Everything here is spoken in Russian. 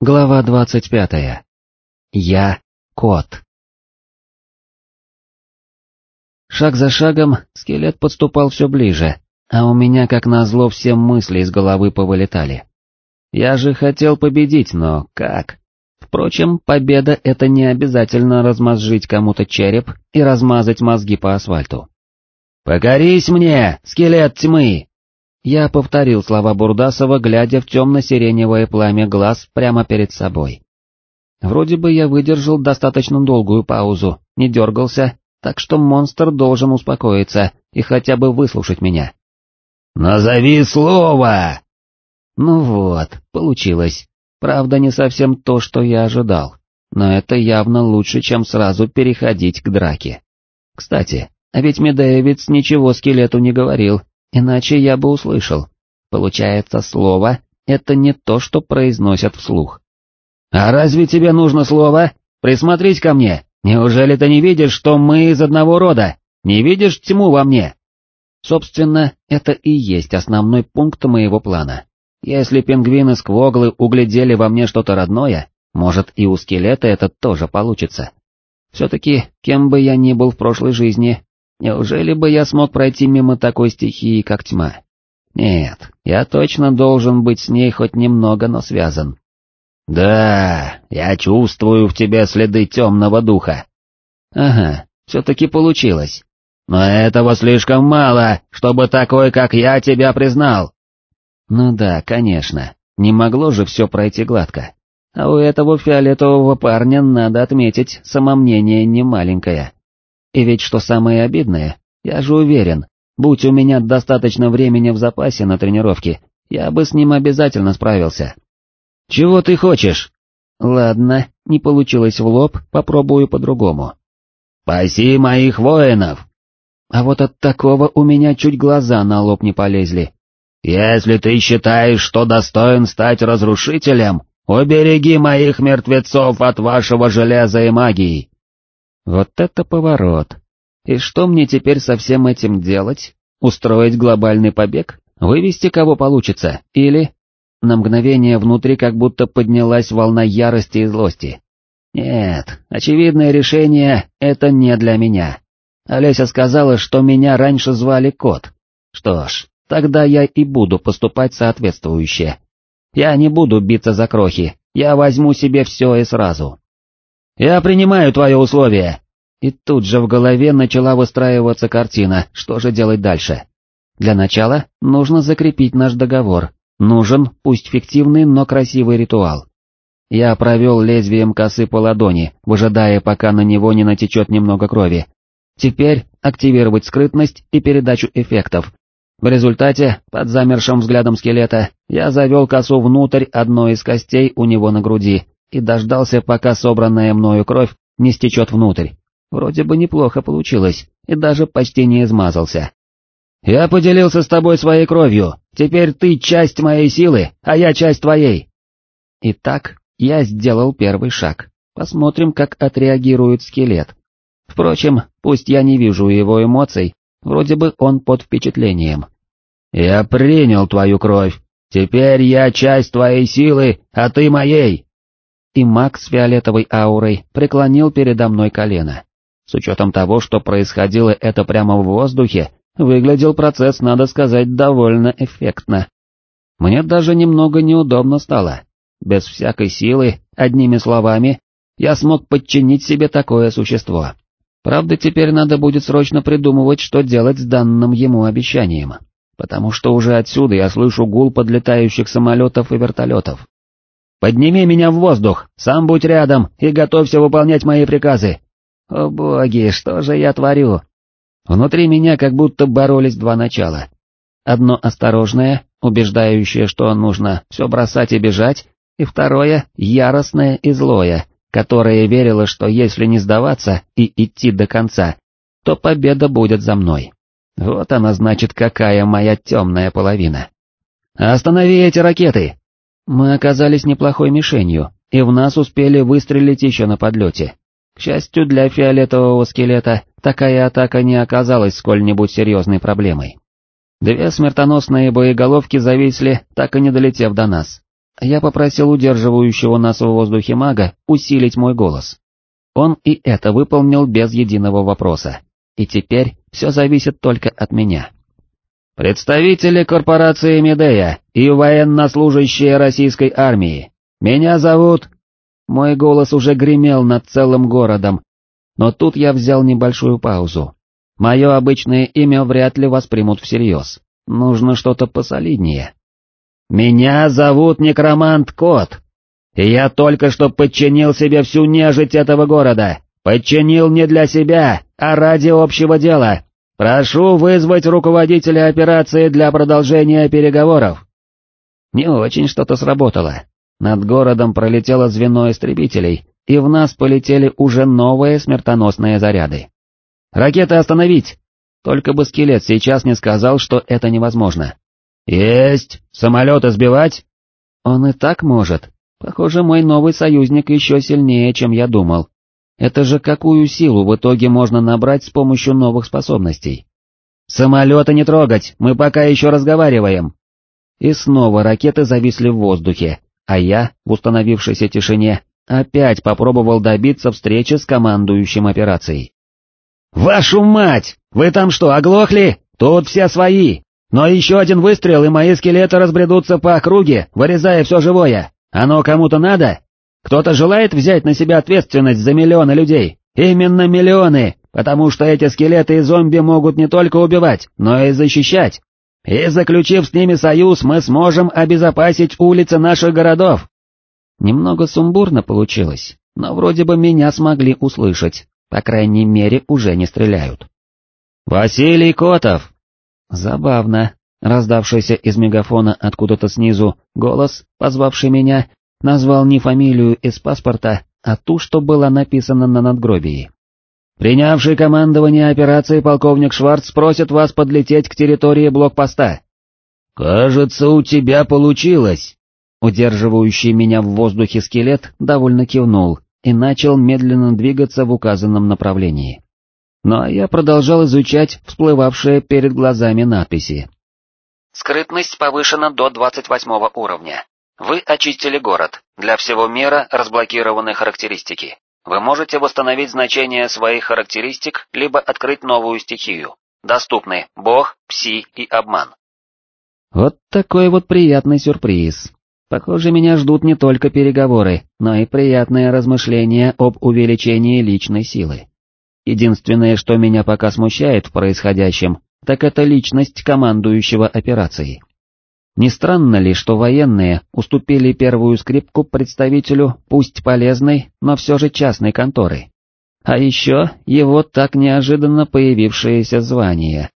Глава двадцать пятая. Я кот. Шаг за шагом скелет подступал все ближе, а у меня как назло все мысли из головы повылетали. Я же хотел победить, но как? Впрочем, победа — это не обязательно размозжить кому-то череп и размазать мозги по асфальту. «Покорись мне, скелет тьмы!» Я повторил слова Бурдасова, глядя в темно-сиреневое пламя глаз прямо перед собой. Вроде бы я выдержал достаточно долгую паузу, не дергался, так что монстр должен успокоиться и хотя бы выслушать меня. «Назови слово!» Ну вот, получилось. Правда, не совсем то, что я ожидал, но это явно лучше, чем сразу переходить к драке. Кстати, а ведь Медеевец ничего скелету не говорил, Иначе я бы услышал. Получается, слово — это не то, что произносят вслух. «А разве тебе нужно слово? Присмотрись ко мне! Неужели ты не видишь, что мы из одного рода? Не видишь тьму во мне?» Собственно, это и есть основной пункт моего плана. Если пингвины-сквоглы углядели во мне что-то родное, может и у скелета это тоже получится. Все-таки, кем бы я ни был в прошлой жизни, Неужели бы я смог пройти мимо такой стихии, как тьма? Нет, я точно должен быть с ней хоть немного, но связан. Да, я чувствую в тебе следы темного духа. Ага, все-таки получилось. Но этого слишком мало, чтобы такой, как я, тебя признал. Ну да, конечно, не могло же все пройти гладко. А у этого фиолетового парня, надо отметить, самомнение немаленькое. И ведь что самое обидное, я же уверен, будь у меня достаточно времени в запасе на тренировке, я бы с ним обязательно справился. «Чего ты хочешь?» «Ладно, не получилось в лоб, попробую по-другому». «Спаси моих воинов!» А вот от такого у меня чуть глаза на лоб не полезли. «Если ты считаешь, что достоин стать разрушителем, убереги моих мертвецов от вашего железа и магии!» Вот это поворот. И что мне теперь со всем этим делать? Устроить глобальный побег? Вывести кого получится? Или... На мгновение внутри как будто поднялась волна ярости и злости. Нет, очевидное решение — это не для меня. Олеся сказала, что меня раньше звали Кот. Что ж, тогда я и буду поступать соответствующе. Я не буду биться за крохи, я возьму себе все и сразу. «Я принимаю твое условие!» И тут же в голове начала выстраиваться картина, что же делать дальше. Для начала нужно закрепить наш договор, нужен, пусть фиктивный, но красивый ритуал. Я провел лезвием косы по ладони, выжидая, пока на него не натечет немного крови. Теперь активировать скрытность и передачу эффектов. В результате, под замершим взглядом скелета, я завел косу внутрь одной из костей у него на груди и дождался, пока собранная мною кровь не стечет внутрь. Вроде бы неплохо получилось, и даже почти не измазался. «Я поделился с тобой своей кровью, теперь ты часть моей силы, а я часть твоей». Итак, я сделал первый шаг. Посмотрим, как отреагирует скелет. Впрочем, пусть я не вижу его эмоций, вроде бы он под впечатлением. «Я принял твою кровь, теперь я часть твоей силы, а ты моей!» И маг с фиолетовой аурой преклонил передо мной колено. С учетом того, что происходило это прямо в воздухе, выглядел процесс, надо сказать, довольно эффектно. Мне даже немного неудобно стало. Без всякой силы, одними словами, я смог подчинить себе такое существо. Правда, теперь надо будет срочно придумывать, что делать с данным ему обещанием, потому что уже отсюда я слышу гул подлетающих самолетов и вертолетов. Подними меня в воздух, сам будь рядом и готовься выполнять мои приказы. О боги, что же я творю? Внутри меня как будто боролись два начала. Одно осторожное, убеждающее, что нужно все бросать и бежать, и второе яростное и злое, которое верило, что если не сдаваться и идти до конца, то победа будет за мной. Вот она значит, какая моя темная половина. «Останови эти ракеты!» Мы оказались неплохой мишенью, и в нас успели выстрелить еще на подлете. К счастью для фиолетового скелета, такая атака не оказалась сколь-нибудь серьезной проблемой. Две смертоносные боеголовки зависли, так и не долетев до нас. Я попросил удерживающего нас в воздухе мага усилить мой голос. Он и это выполнил без единого вопроса. И теперь все зависит только от меня. Представители корпорации Медея и военнослужащие российской армии. Меня зовут... Мой голос уже гремел над целым городом, но тут я взял небольшую паузу. Мое обычное имя вряд ли воспримут всерьез. Нужно что-то посолиднее. «Меня зовут Некромант Кот, и я только что подчинил себе всю нежить этого города. Подчинил не для себя, а ради общего дела. Прошу вызвать руководителя операции для продолжения переговоров». Не очень что-то сработало. Над городом пролетело звено истребителей, и в нас полетели уже новые смертоносные заряды. «Ракеты остановить!» Только бы скелет сейчас не сказал, что это невозможно. «Есть! Самолеты сбивать?» «Он и так может. Похоже, мой новый союзник еще сильнее, чем я думал. Это же какую силу в итоге можно набрать с помощью новых способностей?» «Самолеты не трогать, мы пока еще разговариваем!» И снова ракеты зависли в воздухе, а я, в установившейся тишине, опять попробовал добиться встречи с командующим операцией. «Вашу мать! Вы там что, оглохли? Тут все свои! Но еще один выстрел, и мои скелеты разбредутся по округе, вырезая все живое. Оно кому-то надо? Кто-то желает взять на себя ответственность за миллионы людей? Именно миллионы, потому что эти скелеты и зомби могут не только убивать, но и защищать. И заключив с ними союз, мы сможем обезопасить улицы наших городов. Немного сумбурно получилось, но вроде бы меня смогли услышать, по крайней мере уже не стреляют. «Василий Котов!» Забавно, раздавшийся из мегафона откуда-то снизу голос, позвавший меня, назвал не фамилию из паспорта, а ту, что была написана на надгробии. Принявший командование операции полковник Шварц просит вас подлететь к территории блокпоста. «Кажется, у тебя получилось!» Удерживающий меня в воздухе скелет довольно кивнул и начал медленно двигаться в указанном направлении. Но я продолжал изучать всплывавшие перед глазами надписи. Скрытность повышена до 28 уровня. Вы очистили город. Для всего мира разблокированы характеристики. Вы можете восстановить значение своих характеристик, либо открыть новую стихию. Доступны Бог, Пси и Обман. Вот такой вот приятный сюрприз. Похоже, меня ждут не только переговоры, но и приятные размышления об увеличении личной силы. Единственное, что меня пока смущает в происходящем, так это личность командующего операцией. Не странно ли, что военные уступили первую скрипку представителю, пусть полезной, но все же частной конторы? А еще его так неожиданно появившееся звание.